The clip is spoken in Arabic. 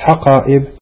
حقائب